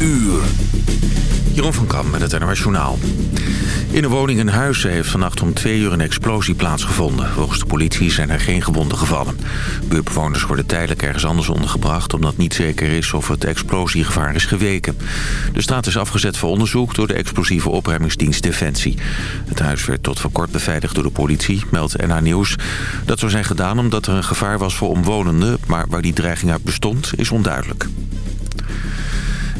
uur. Jeroen van Kam met het NOS Journaal. In een woning in Huizen heeft vannacht om twee uur een explosie plaatsgevonden. Volgens de politie zijn er geen gewonden gevallen. Buurtbewoners worden tijdelijk ergens anders ondergebracht... omdat niet zeker is of het explosiegevaar is geweken. De straat is afgezet voor onderzoek door de explosieve opruimingsdienst Defensie. Het huis werd tot voor kort beveiligd door de politie, meldt NH Nieuws. Dat zou zijn gedaan omdat er een gevaar was voor omwonenden... maar waar die dreiging uit bestond is onduidelijk.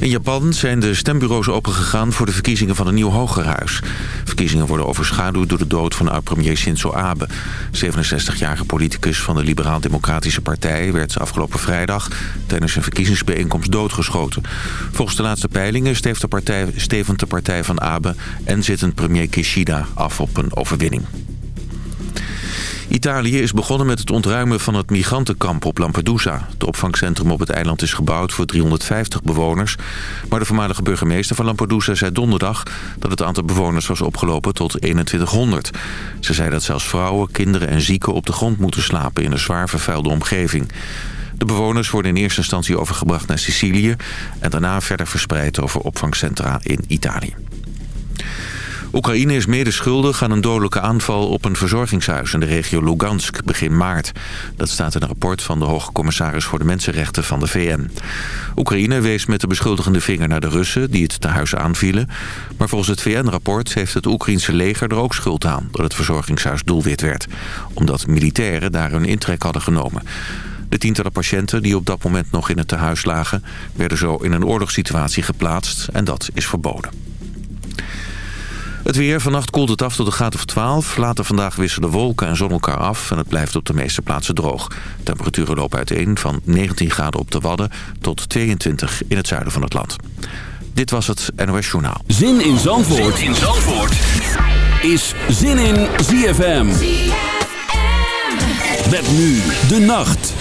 In Japan zijn de stembureaus opengegaan voor de verkiezingen van een nieuw hogerhuis. Verkiezingen worden overschaduwd door de dood van oud-premier Shinzo Abe. 67-jarige politicus van de Liberaal-Democratische Partij werd afgelopen vrijdag tijdens een verkiezingsbijeenkomst doodgeschoten. Volgens de laatste peilingen stevend de partij, stevend de partij van Abe en zittend premier Kishida af op een overwinning. Italië is begonnen met het ontruimen van het migrantenkamp op Lampedusa. Het opvangcentrum op het eiland is gebouwd voor 350 bewoners. Maar de voormalige burgemeester van Lampedusa zei donderdag... dat het aantal bewoners was opgelopen tot 2100. Ze zei dat zelfs vrouwen, kinderen en zieken op de grond moeten slapen... in een zwaar vervuilde omgeving. De bewoners worden in eerste instantie overgebracht naar Sicilië... en daarna verder verspreid over opvangcentra in Italië. Oekraïne is mede schuldig aan een dodelijke aanval op een verzorgingshuis in de regio Lugansk begin maart. Dat staat in een rapport van de hoge commissaris voor de mensenrechten van de VN. Oekraïne wees met de beschuldigende vinger naar de Russen die het tehuis aanvielen. Maar volgens het VN-rapport heeft het Oekraïense leger er ook schuld aan dat het verzorgingshuis doelwit werd. Omdat militairen daar hun intrek hadden genomen. De tientallen patiënten die op dat moment nog in het tehuis lagen... werden zo in een oorlogssituatie geplaatst en dat is verboden. Het weer. Vannacht koelt het af tot een graad of 12. Later vandaag wisselen wolken en zon elkaar af. En het blijft op de meeste plaatsen droog. Temperaturen lopen uiteen van 19 graden op de Wadden... tot 22 in het zuiden van het land. Dit was het NOS Journaal. Zin in Zandvoort, zin in Zandvoort. is Zin in ZFM. ZFM. Met nu de nacht.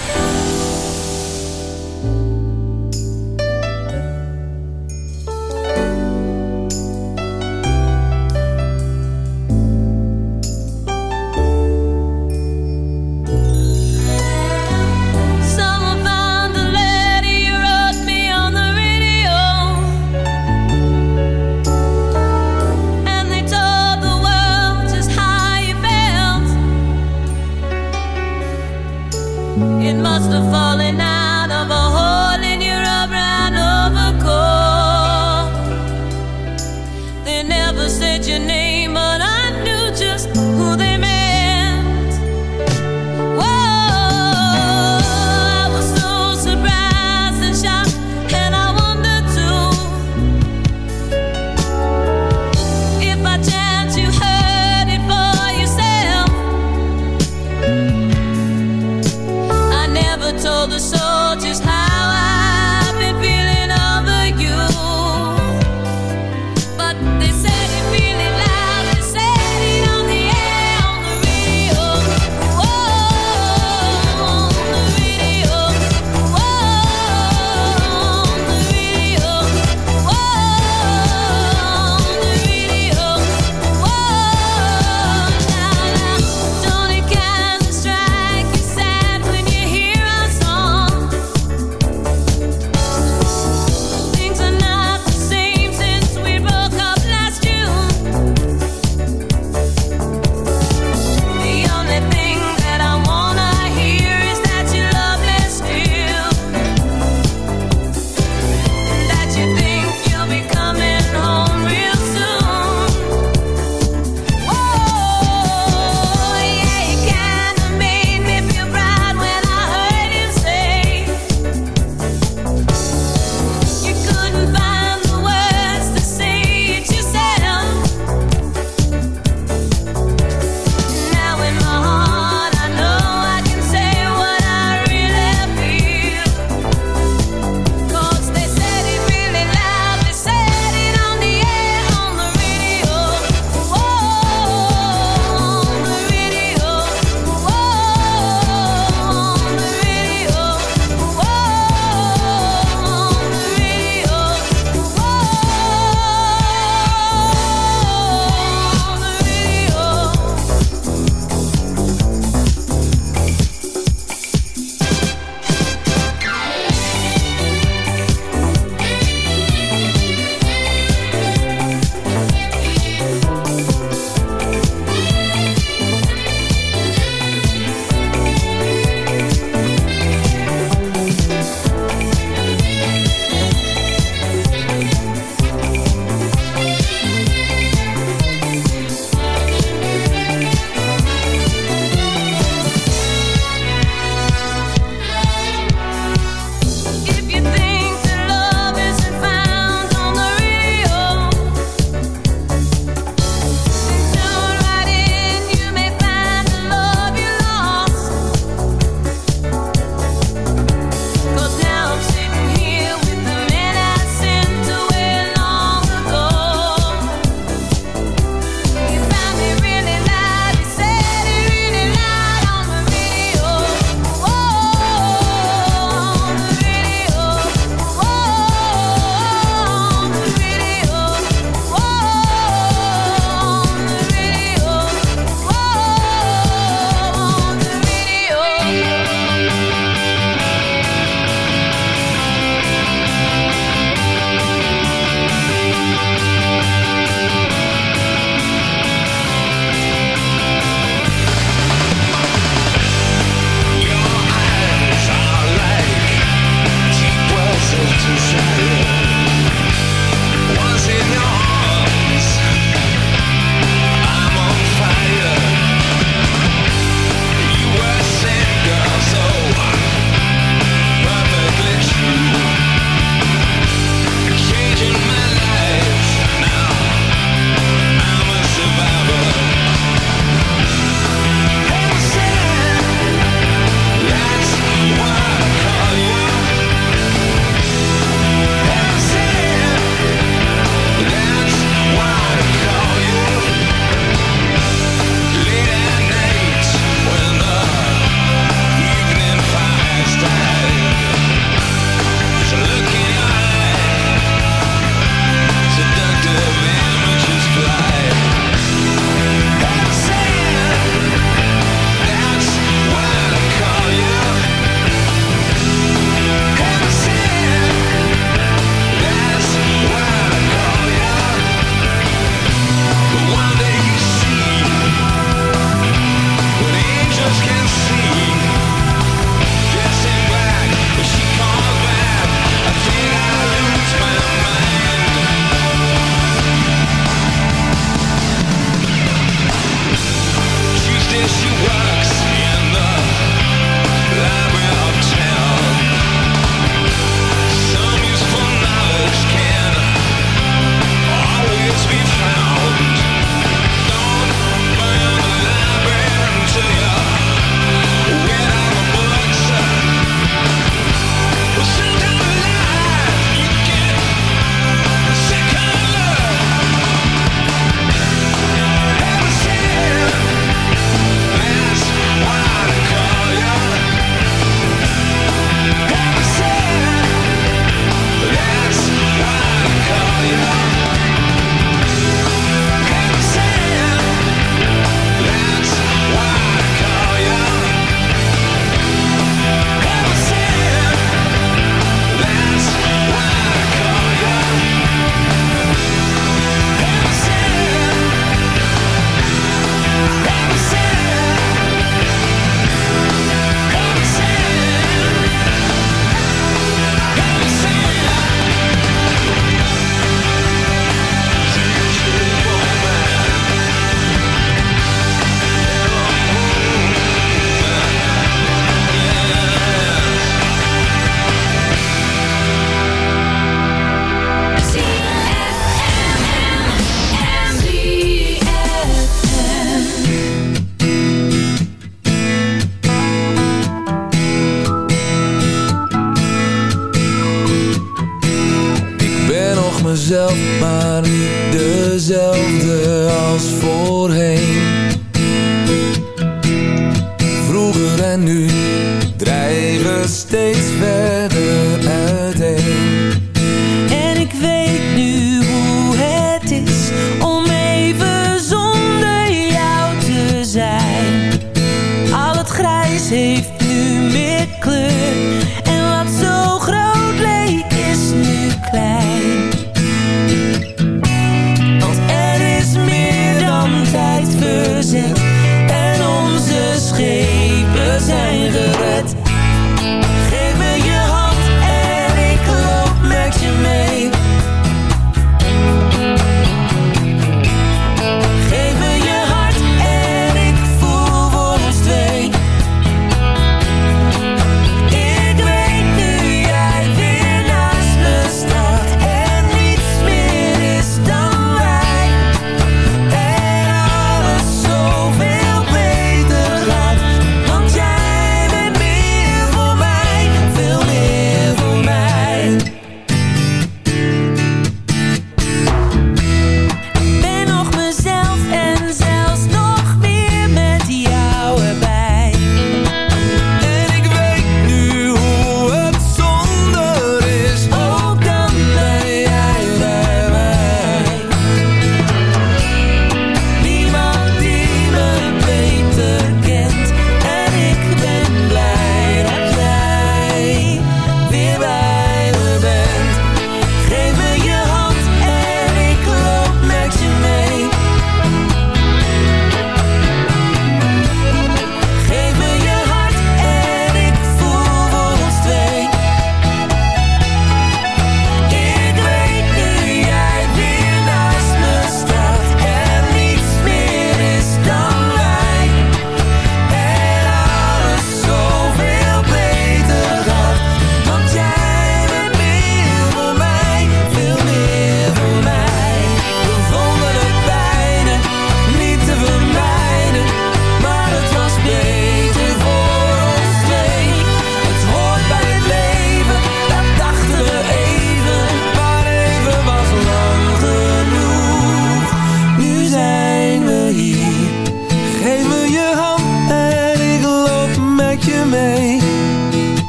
Mezelf, maar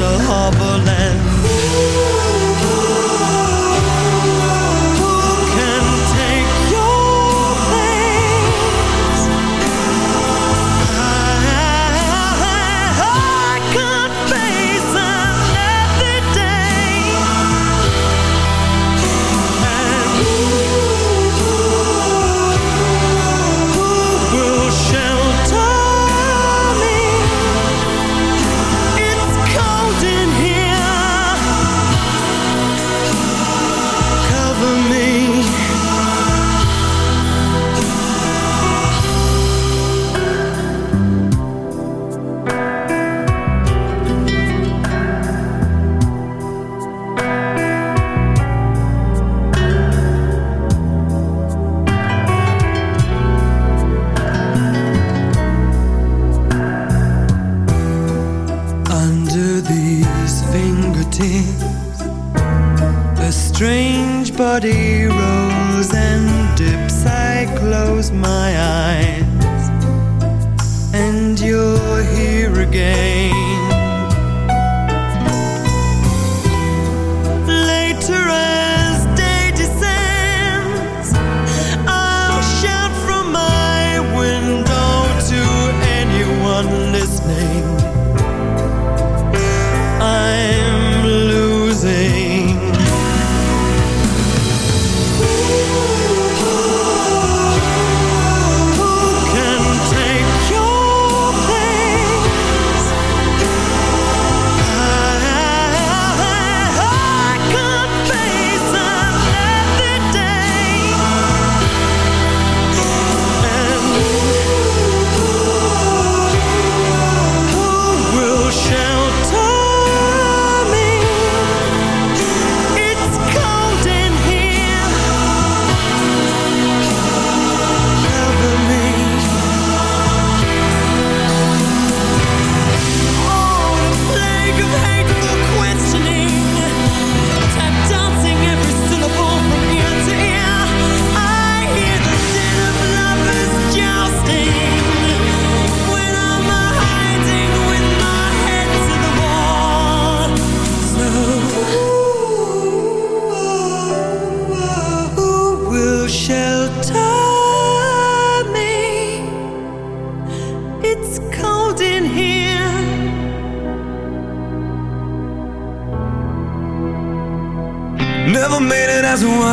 a harbor land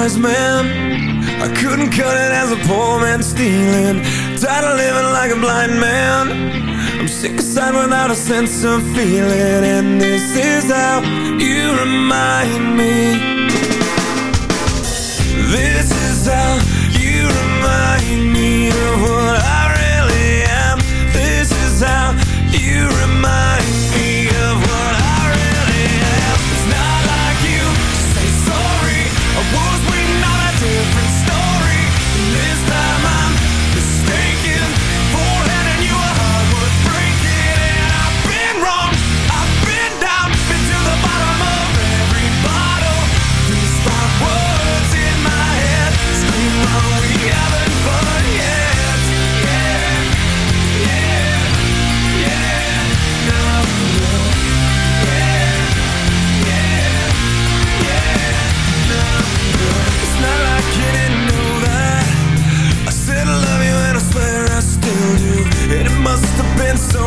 wise man. I couldn't cut it as a poor man stealing. Tired of living like a blind man. I'm sick aside without a sense of feeling. And this is how you remind me. This is how you remind me Of what I really am. This is how you remind me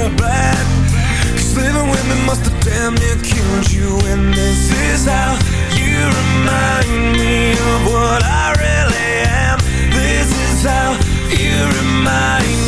the black Cause living with me must have damn near killed you. And this is how you remind me of what I really am. This is how you remind me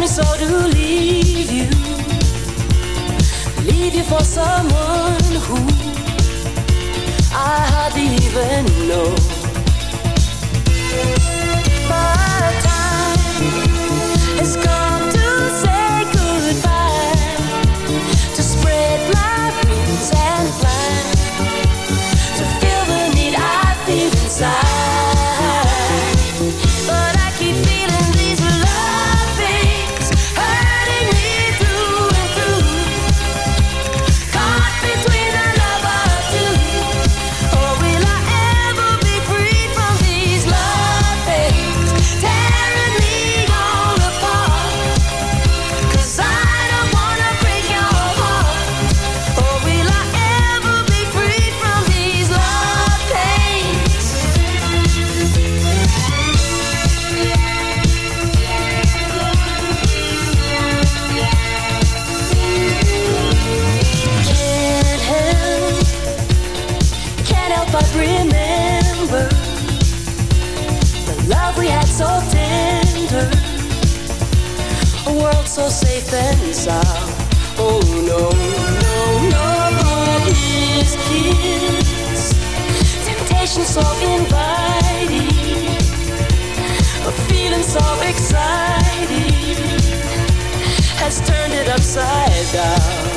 me so to leave you, leave you for someone who I hardly even know. But down.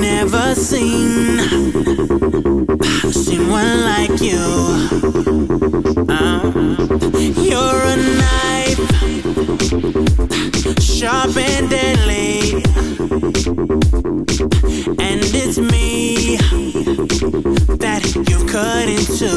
never seen someone like you. Uh, you're a knife, sharp and deadly, and it's me that you cut into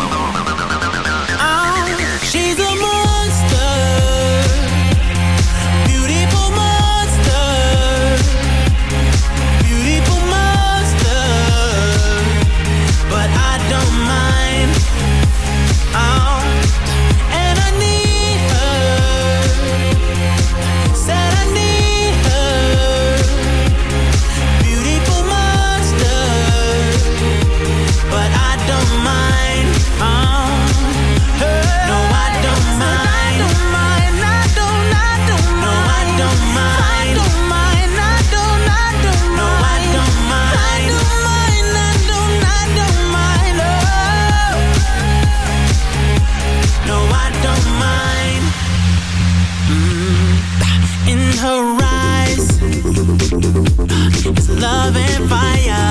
It's love and fire.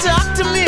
talk to me.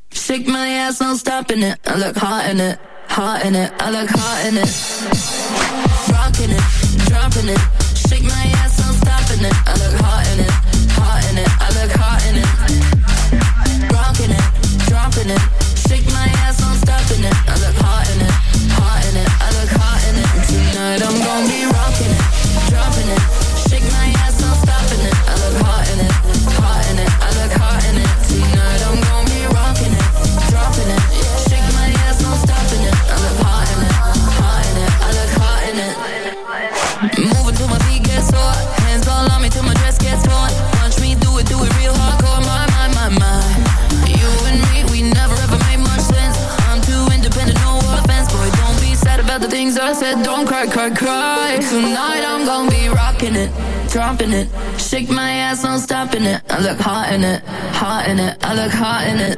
that's no stopping it. I look hot in it, hot in it, I look hot in it. Rocking it, dropping it. dropping it. Shake my ass, no stopping it. I look hot in it, hot in it. I look hot in it.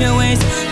Your ways